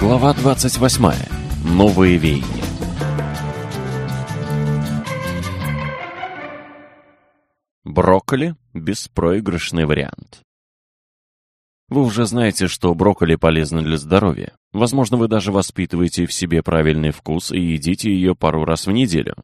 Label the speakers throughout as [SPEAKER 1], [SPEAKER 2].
[SPEAKER 1] Глава 28. Новые веяния. Брокколи – беспроигрышный вариант. Вы уже знаете, что брокколи полезно для здоровья. Возможно, вы даже воспитываете в себе правильный вкус и едите ее пару раз в неделю.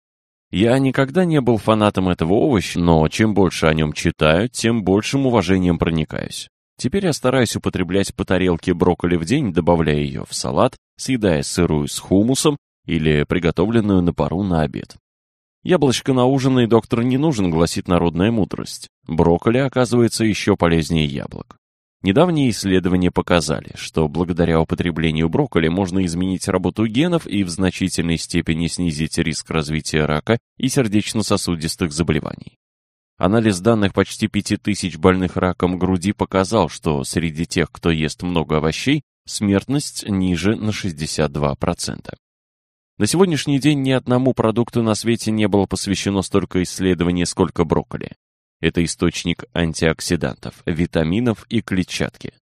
[SPEAKER 1] Я никогда не был фанатом этого овоща, но чем больше о нем читаю, тем большим уважением проникаюсь. Теперь я стараюсь употреблять по тарелке брокколи в день, добавляя ее в салат, съедая сырую с хумусом или приготовленную на пару на обед. Яблочко на ужин и доктор не нужен, гласит народная мудрость. Брокколи оказывается еще полезнее яблок. Недавние исследования показали, что благодаря употреблению брокколи можно изменить работу генов и в значительной степени снизить риск развития рака и сердечно-сосудистых заболеваний. Анализ данных почти 5000 больных раком груди показал, что среди тех, кто ест много овощей, смертность ниже на 62%. На сегодняшний день ни одному продукту на свете не было посвящено столько исследований, сколько брокколи. Это источник антиоксидантов, витаминов и клетчатки.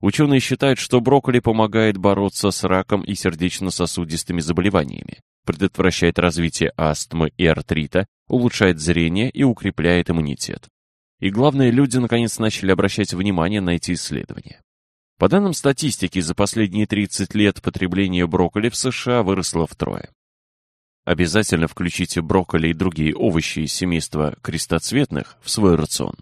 [SPEAKER 1] Ученые считают, что брокколи помогает бороться с раком и сердечно-сосудистыми заболеваниями, предотвращает развитие астмы и артрита, улучшает зрение и укрепляет иммунитет. И главное, люди наконец начали обращать внимание на эти исследования. По данным статистики, за последние 30 лет потребление брокколи в США выросло втрое. Обязательно включите брокколи и другие овощи из семейства крестоцветных в свой рацион.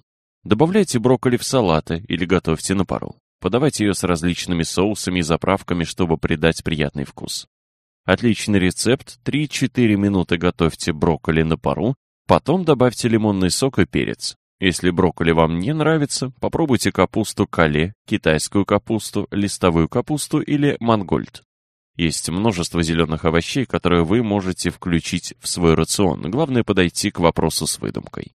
[SPEAKER 1] Добавляйте брокколи в салаты или готовьте на пару. Подавайте ее с различными соусами и заправками, чтобы придать приятный вкус. Отличный рецепт. 3-4 минуты готовьте брокколи на пару, потом добавьте лимонный сок и перец. Если брокколи вам не нравится, попробуйте капусту кале, китайскую капусту, листовую капусту или мангольд. Есть множество зеленых овощей, которые вы можете включить в свой рацион. Главное подойти к вопросу с выдумкой.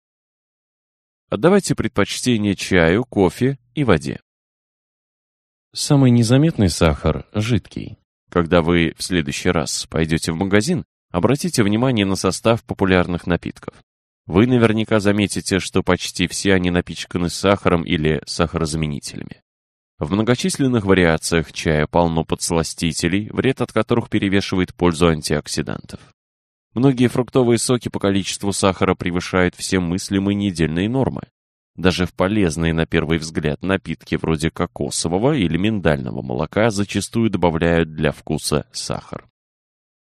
[SPEAKER 1] Отдавайте предпочтение чаю, кофе и воде. Самый незаметный сахар – жидкий. Когда вы в следующий раз пойдете в магазин, обратите внимание на состав популярных напитков. Вы наверняка заметите, что почти все они напичканы сахаром или сахарозаменителями. В многочисленных вариациях чая полно подсластителей, вред от которых перевешивает пользу антиоксидантов. Многие фруктовые соки по количеству сахара превышают все мыслимые недельные нормы. Даже в полезные на первый взгляд напитки вроде кокосового или миндального молока зачастую добавляют для вкуса сахар.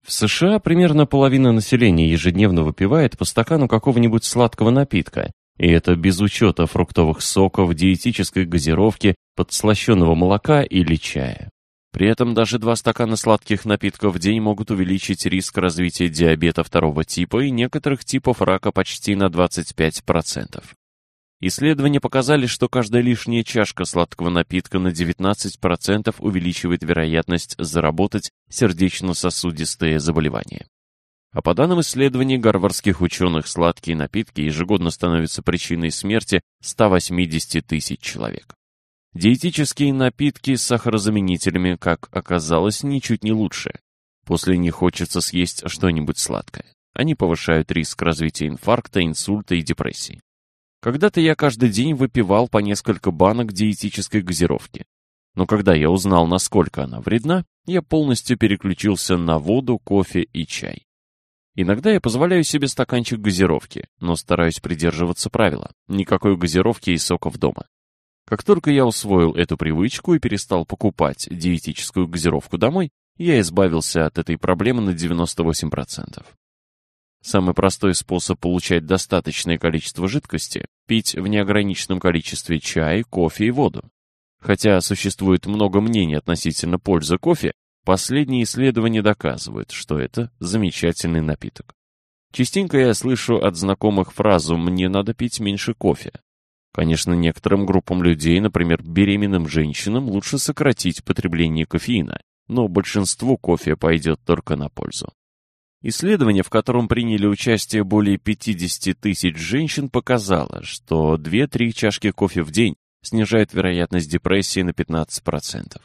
[SPEAKER 1] В США примерно половина населения ежедневно выпивает по стакану какого-нибудь сладкого напитка, и это без учета фруктовых соков, диетической газировки, подслащенного молока или чая. При этом даже два стакана сладких напитков в день могут увеличить риск развития диабета второго типа и некоторых типов рака почти на 25%. Исследования показали, что каждая лишняя чашка сладкого напитка на 19% увеличивает вероятность заработать сердечно-сосудистые заболевания. А по данным исследований гарвардских ученых, сладкие напитки ежегодно становятся причиной смерти 180 тысяч человек. Диетические напитки с сахарозаменителями, как оказалось, ничуть не лучше. После них хочется съесть что-нибудь сладкое. Они повышают риск развития инфаркта, инсульта и депрессии. Когда-то я каждый день выпивал по несколько банок диетической газировки. Но когда я узнал, насколько она вредна, я полностью переключился на воду, кофе и чай. Иногда я позволяю себе стаканчик газировки, но стараюсь придерживаться правила. Никакой газировки и соков дома. Как только я усвоил эту привычку и перестал покупать диетическую газировку домой, я избавился от этой проблемы на 98%. Самый простой способ получать достаточное количество жидкости – пить в неограниченном количестве чай, кофе и воду. Хотя существует много мнений относительно пользы кофе, последние исследования доказывают, что это замечательный напиток. Частенько я слышу от знакомых фразу «мне надо пить меньше кофе». Конечно, некоторым группам людей, например, беременным женщинам, лучше сократить потребление кофеина, но большинству кофе пойдет только на пользу. Исследование, в котором приняли участие более 50 тысяч женщин, показало, что 2-3 чашки кофе в день снижают вероятность депрессии на 15%.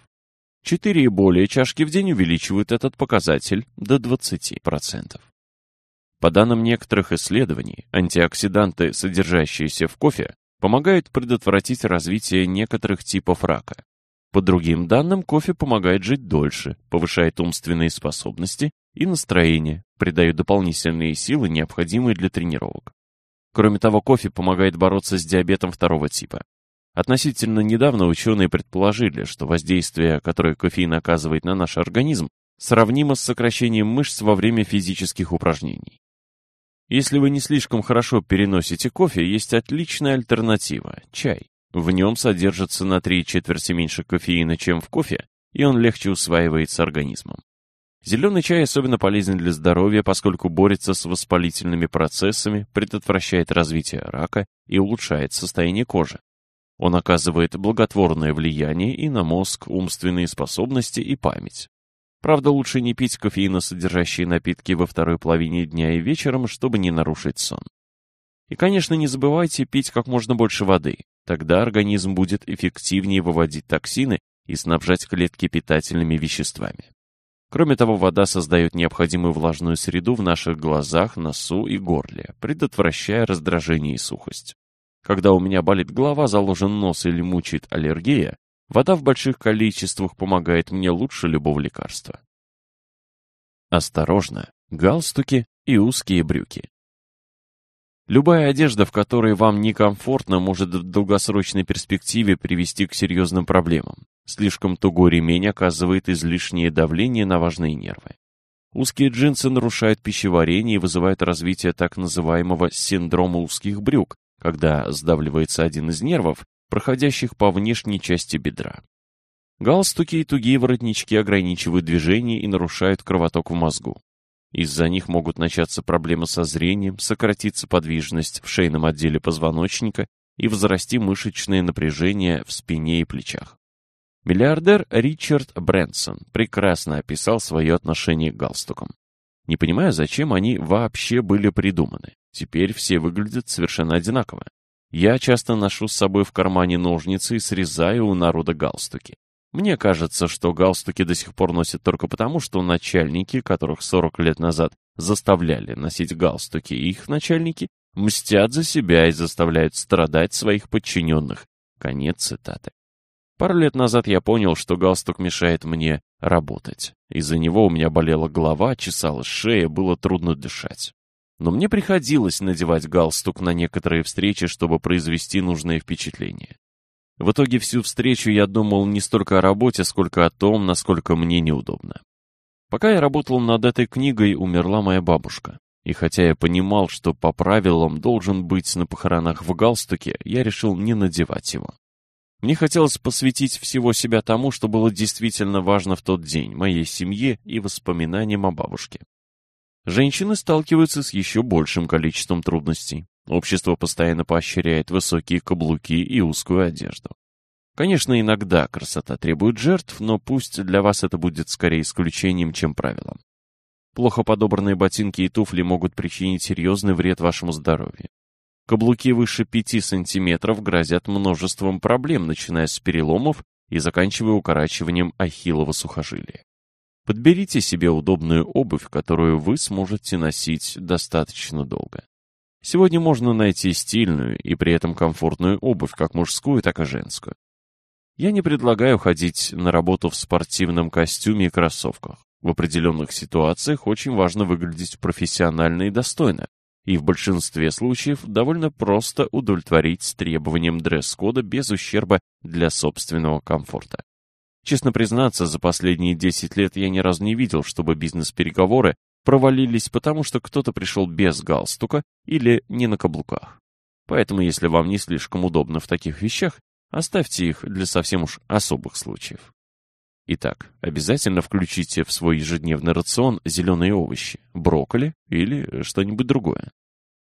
[SPEAKER 1] 4 и более чашки в день увеличивают этот показатель до 20%. По данным некоторых исследований, антиоксиданты, содержащиеся в кофе, помогают предотвратить развитие некоторых типов рака. По другим данным, кофе помогает жить дольше, повышает умственные способности и настроение, придает дополнительные силы, необходимые для тренировок. Кроме того, кофе помогает бороться с диабетом второго типа. Относительно недавно ученые предположили, что воздействие, которое кофеин оказывает на наш организм, сравнимо с сокращением мышц во время физических упражнений. Если вы не слишком хорошо переносите кофе, есть отличная альтернатива – чай. В нем содержится на три четверти меньше кофеина, чем в кофе, и он легче усваивается организмом. Зеленый чай особенно полезен для здоровья, поскольку борется с воспалительными процессами, предотвращает развитие рака и улучшает состояние кожи. Он оказывает благотворное влияние и на мозг, умственные способности и память. Правда, лучше не пить кофеиносодержащие напитки во второй половине дня и вечером, чтобы не нарушить сон. И, конечно, не забывайте пить как можно больше воды. Тогда организм будет эффективнее выводить токсины и снабжать клетки питательными веществами. Кроме того, вода создает необходимую влажную среду в наших глазах, носу и горле, предотвращая раздражение и сухость. Когда у меня болит голова, заложен нос или мучает аллергия, вода в больших количествах помогает мне лучше любого лекарства. Осторожно, галстуки и узкие брюки. Любая одежда, в которой вам некомфортно, может в долгосрочной перспективе привести к серьезным проблемам. Слишком тугой ремень оказывает излишнее давление на важные нервы. Узкие джинсы нарушают пищеварение и вызывают развитие так называемого синдрома узких брюк, когда сдавливается один из нервов, проходящих по внешней части бедра. Галстуки и тугие воротнички ограничивают движение и нарушают кровоток в мозгу. Из-за них могут начаться проблемы со зрением, сократиться подвижность в шейном отделе позвоночника и возрасти мышечное напряжение в спине и плечах. Миллиардер Ричард Брэнсон прекрасно описал свое отношение к галстукам. Не понимаю, зачем они вообще были придуманы. Теперь все выглядят совершенно одинаково. Я часто ношу с собой в кармане ножницы и срезаю у народа галстуки. Мне кажется, что галстуки до сих пор носят только потому, что начальники, которых 40 лет назад заставляли носить галстуки, их начальники мстят за себя и заставляют страдать своих подчиненных. Конец цитаты. Пару лет назад я понял, что галстук мешает мне работать. Из-за него у меня болела голова, чесалась шея, было трудно дышать. Но мне приходилось надевать галстук на некоторые встречи, чтобы произвести нужное впечатление. В итоге всю встречу я думал не столько о работе, сколько о том, насколько мне неудобно. Пока я работал над этой книгой, умерла моя бабушка. И хотя я понимал, что по правилам должен быть на похоронах в галстуке, я решил не надевать его. Мне хотелось посвятить всего себя тому, что было действительно важно в тот день, моей семье и воспоминаниям о бабушке. Женщины сталкиваются с еще большим количеством трудностей. Общество постоянно поощряет высокие каблуки и узкую одежду. Конечно, иногда красота требует жертв, но пусть для вас это будет скорее исключением, чем правилом. Плохо подобранные ботинки и туфли могут причинить серьезный вред вашему здоровью. Каблуки выше 5 сантиметров грозят множеством проблем, начиная с переломов и заканчивая укорачиванием ахиллова сухожилия. Подберите себе удобную обувь, которую вы сможете носить достаточно долго. Сегодня можно найти стильную и при этом комфортную обувь, как мужскую, так и женскую. Я не предлагаю ходить на работу в спортивном костюме и кроссовках. В определенных ситуациях очень важно выглядеть профессионально и достойно, и в большинстве случаев довольно просто удовлетворить требованиям дресс-кода без ущерба для собственного комфорта. Честно признаться, за последние 10 лет я ни разу не видел, чтобы бизнес-переговоры провалились потому, что кто-то пришел без галстука или не на каблуках. Поэтому, если вам не слишком удобно в таких вещах, оставьте их для совсем уж особых случаев. Итак, обязательно включите в свой ежедневный рацион зеленые овощи, брокколи или что-нибудь другое.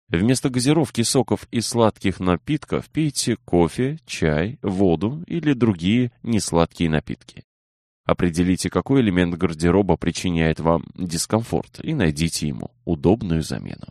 [SPEAKER 1] Вместо газировки, соков и сладких напитков пейте кофе, чай, воду или другие несладкие напитки. Определите, какой элемент гардероба причиняет вам дискомфорт и найдите ему удобную замену.